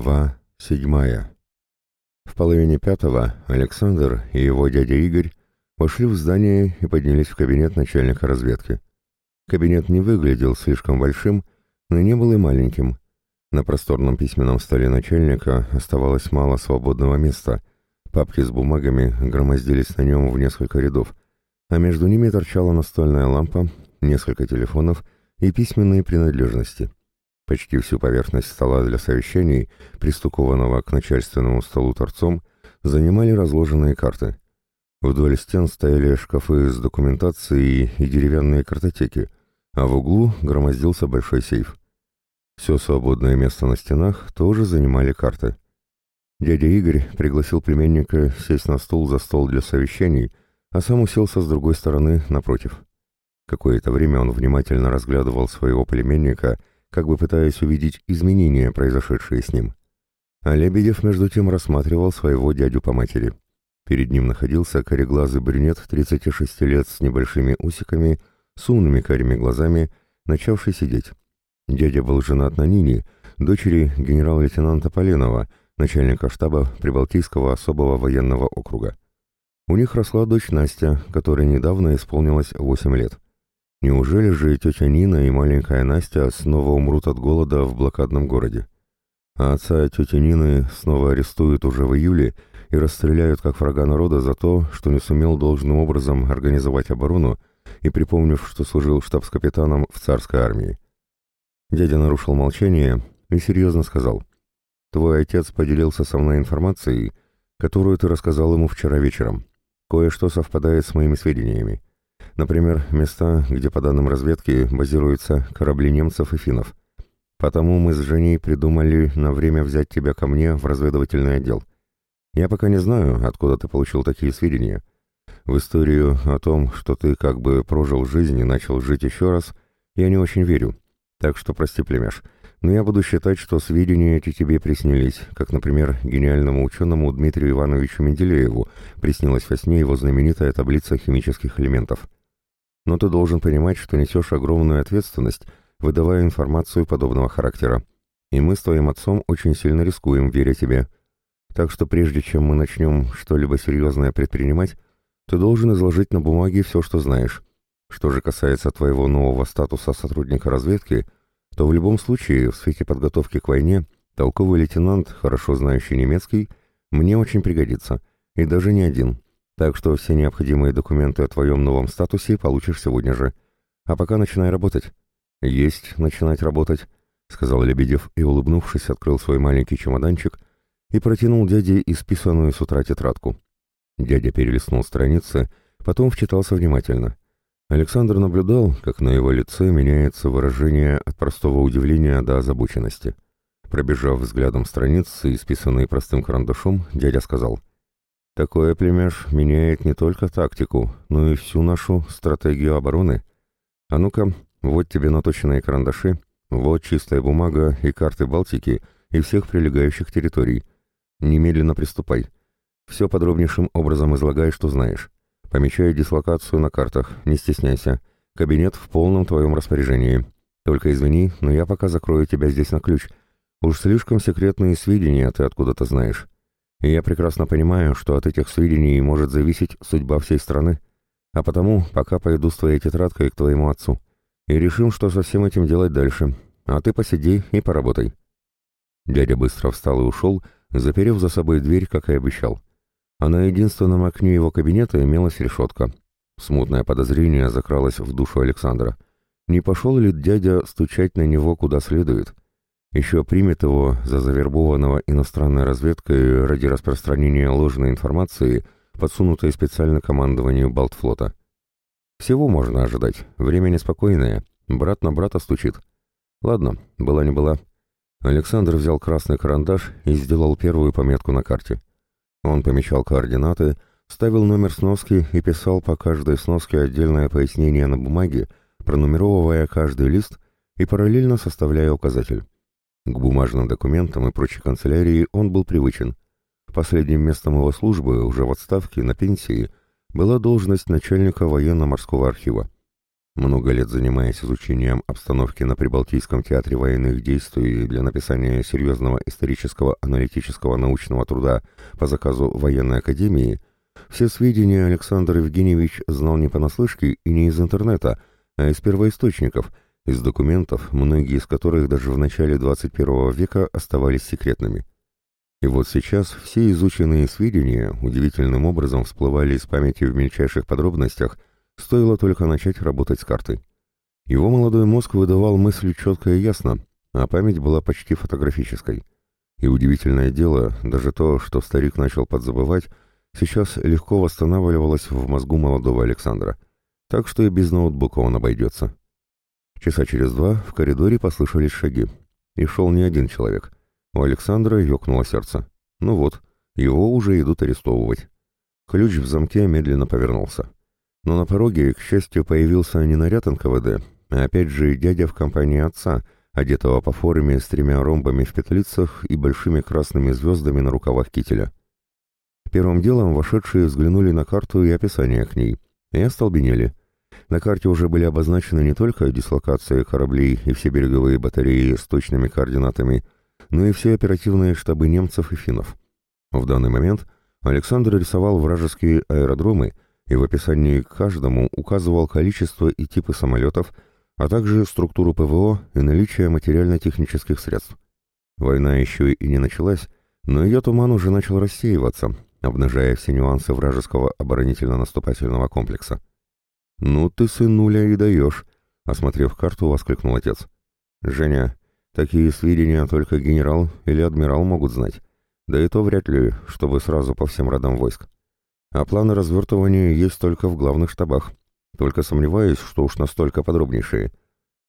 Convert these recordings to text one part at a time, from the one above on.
Глава седьмая. В половине пятого Александр и его дядя Игорь вошли в здание и поднялись в кабинет начальника разведки. Кабинет не выглядел слишком большим, но не был и маленьким. На просторном письменном столе начальника оставалось мало свободного места. Папки с бумагами громоздились на нем в несколько рядов, а между ними торчала настольная лампа, несколько телефонов и письменные принадлежности. Почти всю поверхность стола для совещаний, пристукованного к начальственному столу торцом, занимали разложенные карты. Вдоль стен стояли шкафы с документацией и деревянные картотеки, а в углу громоздился большой сейф. Все свободное место на стенах тоже занимали карты. Дядя Игорь пригласил племянника сесть на стул за стол для совещаний, а сам уселся с другой стороны напротив. Какое-то время он внимательно разглядывал своего племенника как бы пытаясь увидеть изменения, произошедшие с ним. А Лебедев между тем рассматривал своего дядю по матери. Перед ним находился кореглазый брюнет 36 лет с небольшими усиками, с умными карими глазами, начавший сидеть. Дядя был женат на Нине, дочери генерал-лейтенанта Поленова, начальника штаба Прибалтийского особого военного округа. У них росла дочь Настя, которой недавно исполнилось 8 лет. Неужели же тетя Нина и маленькая Настя снова умрут от голода в блокадном городе? А отца тети Нины снова арестуют уже в июле и расстреляют как врага народа за то, что не сумел должным образом организовать оборону и припомнив, что служил штабс-капитаном в царской армии. Дядя нарушил молчание и серьезно сказал, «Твой отец поделился со мной информацией, которую ты рассказал ему вчера вечером. Кое-что совпадает с моими сведениями. Например, места, где по данным разведки базируются корабли немцев и финнов. Потому мы с Женей придумали на время взять тебя ко мне в разведывательный отдел. Я пока не знаю, откуда ты получил такие сведения. В историю о том, что ты как бы прожил жизнь и начал жить еще раз, я не очень верю. Так что прости, племяш, но я буду считать, что сведения эти тебе приснились, как, например, гениальному ученому Дмитрию Ивановичу Менделееву приснилась во сне его знаменитая таблица химических элементов но ты должен понимать, что несешь огромную ответственность, выдавая информацию подобного характера. И мы с твоим отцом очень сильно рискуем, веря тебе. Так что прежде чем мы начнем что-либо серьезное предпринимать, ты должен изложить на бумаге все, что знаешь. Что же касается твоего нового статуса сотрудника разведки, то в любом случае, в свете подготовки к войне, толковый лейтенант, хорошо знающий немецкий, мне очень пригодится, и даже не один. Так что все необходимые документы о твоем новом статусе получишь сегодня же. А пока начинай работать». «Есть начинать работать», — сказал Лебедев и, улыбнувшись, открыл свой маленький чемоданчик и протянул дяде исписанную с утра тетрадку. Дядя перелистнул страницы, потом вчитался внимательно. Александр наблюдал, как на его лице меняется выражение от простого удивления до озабоченности. Пробежав взглядом страницы, исписанные простым карандашом, дядя сказал — Такое племяш меняет не только тактику, но и всю нашу стратегию обороны. А ну-ка, вот тебе наточенные карандаши, вот чистая бумага и карты Балтики и всех прилегающих территорий. Немедленно приступай. Все подробнейшим образом излагай, что знаешь. Помечай дислокацию на картах, не стесняйся. Кабинет в полном твоем распоряжении. Только извини, но я пока закрою тебя здесь на ключ. Уж слишком секретные сведения ты откуда-то знаешь. И я прекрасно понимаю, что от этих сведений может зависеть судьба всей страны. А потому пока пойду с твоей тетрадкой к твоему отцу. И решим, что со всем этим делать дальше. А ты посиди и поработай». Дядя быстро встал и ушел, заперев за собой дверь, как и обещал. А на единственном окне его кабинета имелась решетка. Смутное подозрение закралось в душу Александра. Не пошел ли дядя стучать на него куда следует? Еще примет его за завербованного иностранной разведкой ради распространения ложной информации, подсунутой специально командованию Балтфлота. Всего можно ожидать, время неспокойное, брат на брата стучит. Ладно, была не была. Александр взял красный карандаш и сделал первую пометку на карте. Он помечал координаты, ставил номер сноски и писал по каждой сноске отдельное пояснение на бумаге, пронумеровывая каждый лист и параллельно составляя указатель. К бумажным документам и прочей канцелярии он был привычен. Последним местом его службы, уже в отставке, на пенсии, была должность начальника военно-морского архива. много лет занимаясь изучением обстановки на Прибалтийском театре военных действий для написания серьезного исторического аналитического научного труда по заказу военной академии, все сведения Александр Евгеньевич знал не понаслышке и не из интернета, а из первоисточников, из документов, многие из которых даже в начале 21 века оставались секретными. И вот сейчас все изученные сведения удивительным образом всплывали из памяти в мельчайших подробностях, стоило только начать работать с картой. Его молодой мозг выдавал мысль четко и ясно, а память была почти фотографической. И удивительное дело, даже то, что старик начал подзабывать, сейчас легко восстанавливалось в мозгу молодого Александра. Так что и без ноутбука он обойдется. Часа через два в коридоре послышались шаги. И шел не один человек — у Александра ёкнуло сердце. Ну вот, его уже идут арестовывать. Ключ в замке медленно повернулся. Но на пороге, к счастью, появился не наряд НКВД, а опять же дядя в компании отца, одетого по форме с тремя ромбами в петлицах и большими красными звездами на рукавах кителя. Первым делом вошедшие взглянули на карту и описание к ней, и остолбенели. На карте уже были обозначены не только дислокации кораблей и все береговые батареи с точными координатами, но и все оперативные штабы немцев и финнов. В данный момент Александр рисовал вражеские аэродромы и в описании к каждому указывал количество и типы самолетов, а также структуру ПВО и наличие материально-технических средств. Война еще и не началась, но ее туман уже начал рассеиваться, обнажая все нюансы вражеского оборонительно-наступательного комплекса. «Ну ты, сынуля, и даешь!» — осмотрев карту, воскликнул отец. «Женя, Такие сведения только генерал или адмирал могут знать. Да и то вряд ли, чтобы сразу по всем родам войск. А планы развертывания есть только в главных штабах. Только сомневаюсь, что уж настолько подробнейшие.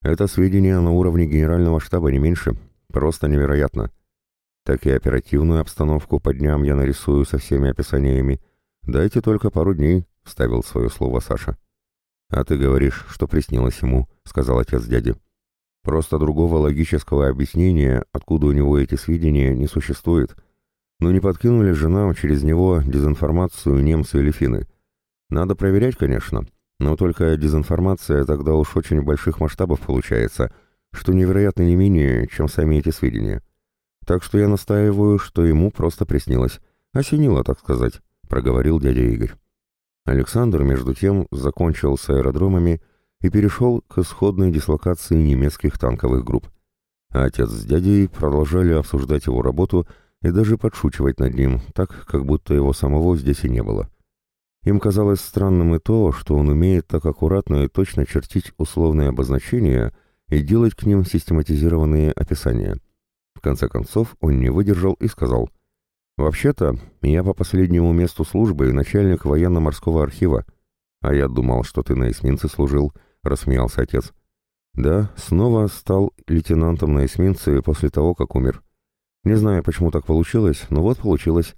Это сведения на уровне генерального штаба не меньше. Просто невероятно. Так и оперативную обстановку по дням я нарисую со всеми описаниями. Дайте только пару дней, — вставил свое слово Саша. А ты говоришь, что приснилось ему, — сказал отец дяди. Просто другого логического объяснения, откуда у него эти сведения, не существует. Но не подкинули же нам через него дезинформацию немцы или финны. Надо проверять, конечно, но только дезинформация тогда уж очень больших масштабов получается, что невероятно не менее, чем сами эти сведения. Так что я настаиваю, что ему просто приснилось. Осенило, так сказать, проговорил дядя Игорь. Александр, между тем, закончил с аэродромами и перешел к исходной дислокации немецких танковых групп. А отец с дядей продолжали обсуждать его работу и даже подшучивать над ним, так, как будто его самого здесь и не было. Им казалось странным и то, что он умеет так аккуратно и точно чертить условные обозначения и делать к ним систематизированные описания. В конце концов он не выдержал и сказал, «Вообще-то, я по последнему месту службы начальник военно-морского архива, а я думал, что ты на эсминце служил», — рассмеялся отец. «Да, снова стал лейтенантом на эсминце после того, как умер. Не знаю, почему так получилось, но вот получилось.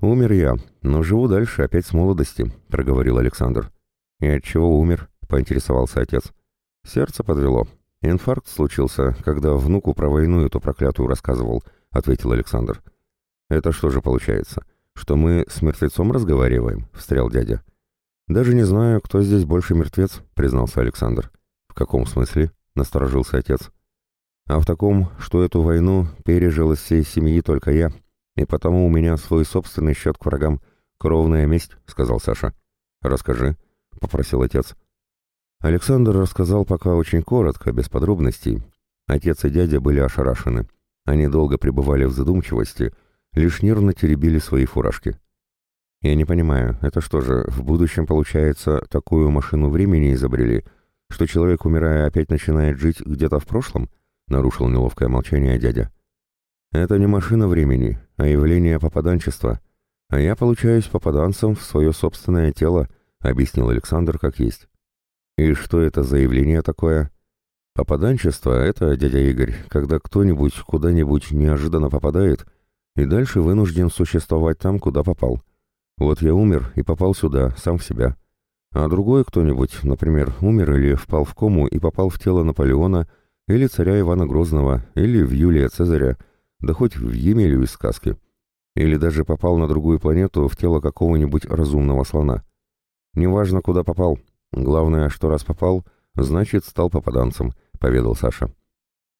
Умер я, но живу дальше опять с молодости», — проговорил Александр. «И от чего умер?» — поинтересовался отец. «Сердце подвело. Инфаркт случился, когда внуку про войну эту проклятую рассказывал», — ответил Александр. «Это что же получается, что мы с мертвецом разговариваем?» — встрял дядя. «Даже не знаю, кто здесь больше мертвец», — признался Александр. «В каком смысле?» — насторожился отец. «А в таком, что эту войну пережил из всей семьи только я, и потому у меня свой собственный счет к врагам. Кровная месть», — сказал Саша. «Расскажи», — попросил отец. Александр рассказал пока очень коротко, без подробностей. Отец и дядя были ошарашены. Они долго пребывали в задумчивости, лишь нервно теребили свои фуражки. Я не понимаю, это что же, в будущем, получается, такую машину времени изобрели, что человек, умирая, опять начинает жить где-то в прошлом? Нарушил неловкое молчание дядя. Это не машина времени, а явление попаданчества. А я получаюсь попаданцем в свое собственное тело, объяснил Александр как есть. И что это за явление такое? Попаданчество — это, дядя Игорь, когда кто-нибудь куда-нибудь неожиданно попадает и дальше вынужден существовать там, куда попал. Вот я умер и попал сюда, сам в себя. А другой кто-нибудь, например, умер или впал в кому и попал в тело Наполеона, или царя Ивана Грозного, или в Юлия Цезаря, да хоть в Емелю из сказки. Или даже попал на другую планету в тело какого-нибудь разумного слона. Неважно, куда попал. Главное, что раз попал, значит, стал попаданцем», — поведал Саша.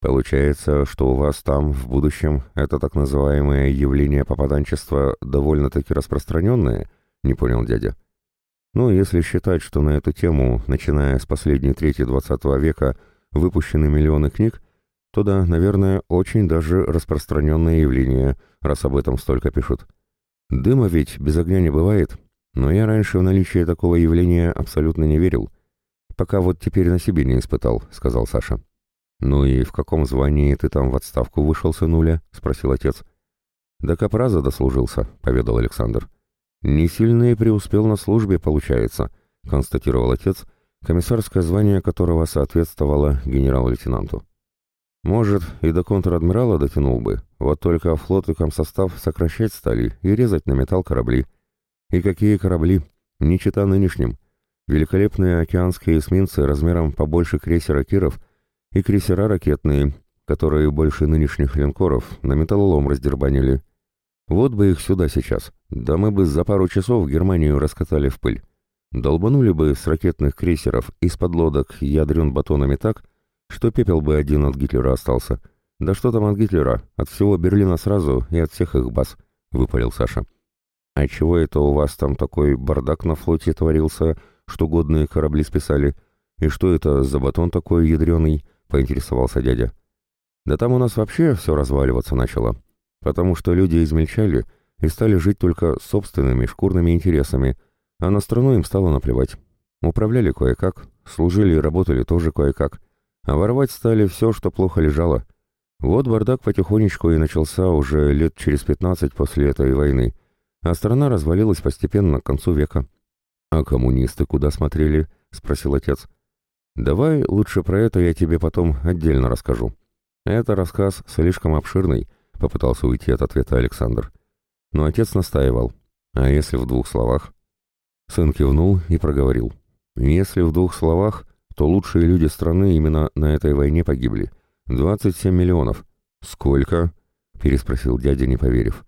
«Получается, что у вас там, в будущем, это так называемое явление попаданчества довольно-таки распространенное?» — не понял дядя. «Ну, если считать, что на эту тему, начиная с последней трети XX века, выпущены миллионы книг, то да, наверное, очень даже распространенное явление, раз об этом столько пишут. Дыма ведь без огня не бывает, но я раньше в наличие такого явления абсолютно не верил. Пока вот теперь на себе не испытал, сказал Саша. Ну и в каком звании ты там в отставку вышел, сынуля? спросил отец. До капраза дослужился, поведал Александр. Не сильно и преуспел на службе, получается, констатировал отец, комиссарское звание которого соответствовало генерал-лейтенанту. Может, и до контр-адмирала дотянул бы, вот только флот и комсостав сокращать стали и резать на металл корабли. И какие корабли? Не чита нынешним. Великолепные океанские эсминцы размером побольше крейсера «Киров» и крейсера ракетные, которые больше нынешних линкоров на металлолом раздербанили. Вот бы их сюда сейчас, да мы бы за пару часов Германию раскатали в пыль. Долбанули бы с ракетных крейсеров из-под лодок ядрен батонами так, что пепел бы один от Гитлера остался. Да что там от Гитлера, от всего Берлина сразу и от всех их баз, — выпалил Саша. А чего это у вас там такой бардак на флоте творился, что годные корабли списали? И что это за батон такой ядреный? — поинтересовался дядя. Да там у нас вообще все разваливаться начало, потому что люди измельчали и стали жить только собственными шкурными интересами, а на страну им стало наплевать. Управляли кое-как, служили и работали тоже кое-как, а воровать стали все, что плохо лежало. Вот бардак потихонечку и начался уже лет через пятнадцать после этой войны, а страна развалилась постепенно к концу века. «А коммунисты куда смотрели?» — спросил отец. «Давай лучше про это я тебе потом отдельно расскажу. Это рассказ слишком обширный», — попытался уйти от ответа Александр. Но отец настаивал. «А если в двух словах?» Сын кивнул и проговорил. «Если в двух словах, то лучшие люди страны именно на этой войне погибли. 27 миллионов. Сколько? переспросил дядя, не поверив.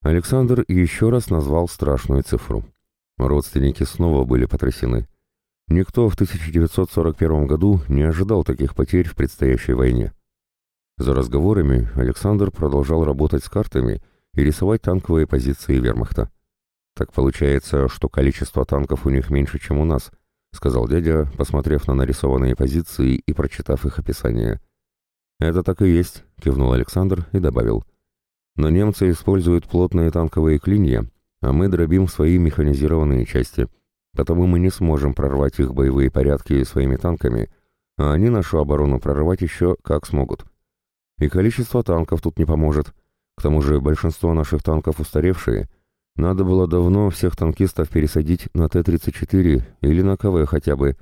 Александр еще раз назвал страшную цифру. Родственники снова были потрясены. Никто в 1941 году не ожидал таких потерь в предстоящей войне. За разговорами Александр продолжал работать с картами и рисовать танковые позиции вермахта. Так получается, что количество танков у них меньше, чем у нас, — сказал дядя, посмотрев на нарисованные позиции и прочитав их описание. «Это так и есть», — кивнул Александр и добавил. «Но немцы используют плотные танковые клинья, а мы дробим свои механизированные части, потому мы не сможем прорвать их боевые порядки своими танками, а они нашу оборону прорвать еще как смогут. И количество танков тут не поможет. К тому же большинство наших танков устаревшие — надо было давно всех танкистов пересадить на Т-34 или на КВ хотя бы,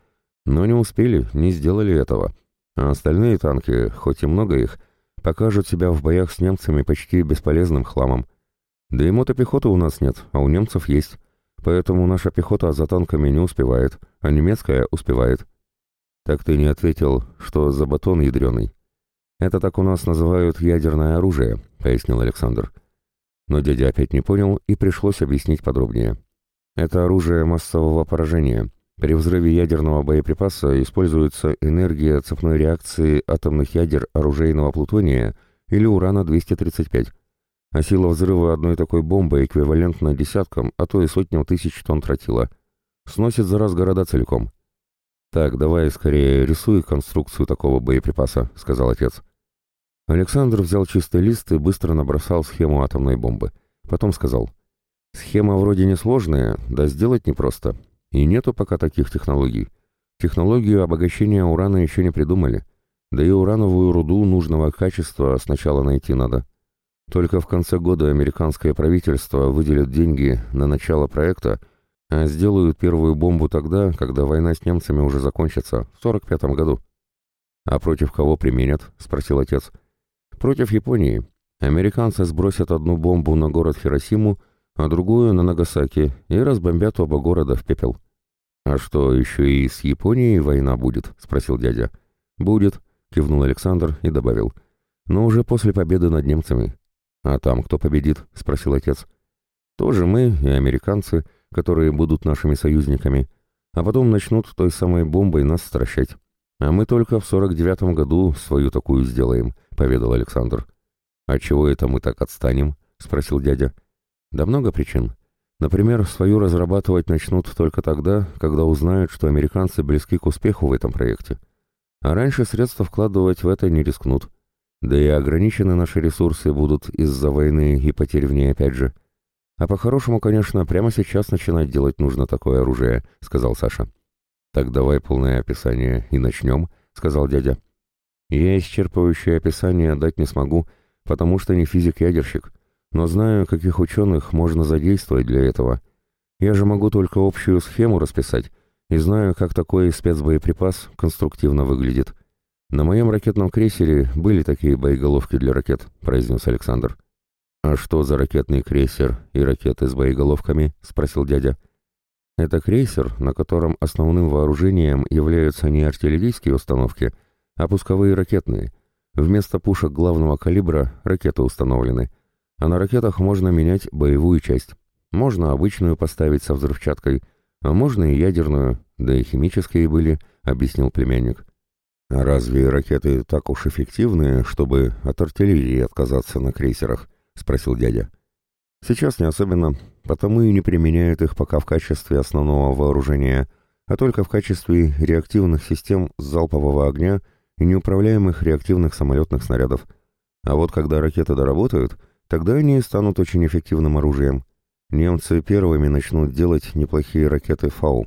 но не успели, не сделали этого. А остальные танки, хоть и много их, покажут себя в боях с немцами почти бесполезным хламом. Да и мотопехоты у нас нет, а у немцев есть. Поэтому наша пехота за танками не успевает, а немецкая успевает. Так ты не ответил, что за батон ядреный. Это так у нас называют ядерное оружие, пояснил Александр. Но дядя опять не понял и пришлось объяснить подробнее. Это оружие массового поражения. При взрыве ядерного боеприпаса используется энергия цепной реакции атомных ядер оружейного плутония или урана-235. А сила взрыва одной такой бомбы эквивалентна десяткам, а то и сотням тысяч тонн тротила. Сносит за раз города целиком. «Так, давай скорее рисуй конструкцию такого боеприпаса», — сказал отец. Александр взял чистый лист и быстро набросал схему атомной бомбы. Потом сказал, «Схема вроде несложная, да сделать непросто. И нету пока таких технологий. Технологию обогащения урана еще не придумали. Да и урановую руду нужного качества сначала найти надо. Только в конце года американское правительство выделит деньги на начало проекта, а сделают первую бомбу тогда, когда война с немцами уже закончится, в 45 году». «А против кого применят?» — спросил отец. — Против Японии. Американцы сбросят одну бомбу на город Хиросиму, а другую на Нагасаки и разбомбят оба города в пепел. «А что, еще и с Японией война будет?» — спросил дядя. «Будет», — кивнул Александр и добавил. «Но уже после победы над немцами». «А там кто победит?» — спросил отец. «Тоже мы и американцы, которые будут нашими союзниками, а потом начнут той самой бомбой нас стращать. «А мы только в сорок девятом году свою такую сделаем», — поведал Александр. «А чего это мы так отстанем?» — спросил дядя. «Да много причин. Например, свою разрабатывать начнут только тогда, когда узнают, что американцы близки к успеху в этом проекте. А раньше средства вкладывать в это не рискнут. Да и ограничены наши ресурсы будут из-за войны и потерь в ней опять же. А по-хорошему, конечно, прямо сейчас начинать делать нужно такое оружие», — сказал Саша. «Так давай полное описание и начнем», — сказал дядя. «Я исчерпывающее описание дать не смогу, потому что не физик-ядерщик, но знаю, каких ученых можно задействовать для этого. Я же могу только общую схему расписать и знаю, как такой спецбоеприпас конструктивно выглядит. На моем ракетном крейсере были такие боеголовки для ракет», — произнес Александр. «А что за ракетный крейсер и ракеты с боеголовками?» — спросил дядя. «Это крейсер, на котором основным вооружением являются не артиллерийские установки, а пусковые ракетные. Вместо пушек главного калибра ракеты установлены, а на ракетах можно менять боевую часть. Можно обычную поставить со взрывчаткой, а можно и ядерную, да и химические были», — объяснил племянник. «А разве ракеты так уж эффективны, чтобы от артиллерии отказаться на крейсерах?» — спросил дядя. «Сейчас не особенно, потому и не применяют их пока в качестве основного вооружения, а только в качестве реактивных систем залпового огня и неуправляемых реактивных самолетных снарядов. А вот когда ракеты доработают, тогда они станут очень эффективным оружием. Немцы первыми начнут делать неплохие ракеты «Фау».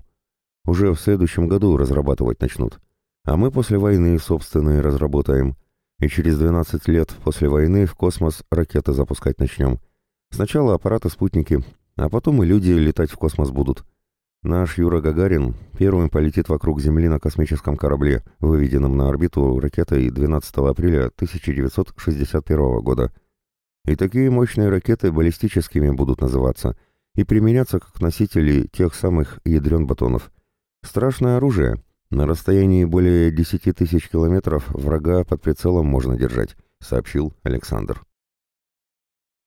Уже в следующем году разрабатывать начнут. А мы после войны собственные разработаем — и через 12 лет после войны в космос ракеты запускать начнем. Сначала аппараты-спутники, а потом и люди летать в космос будут. Наш Юра Гагарин первым полетит вокруг Земли на космическом корабле, выведенном на орбиту ракетой 12 апреля 1961 года. И такие мощные ракеты баллистическими будут называться и применяться как носители тех самых ядрен батонов. Страшное оружие — «На расстоянии более десяти тысяч километров врага под прицелом можно держать», — сообщил Александр.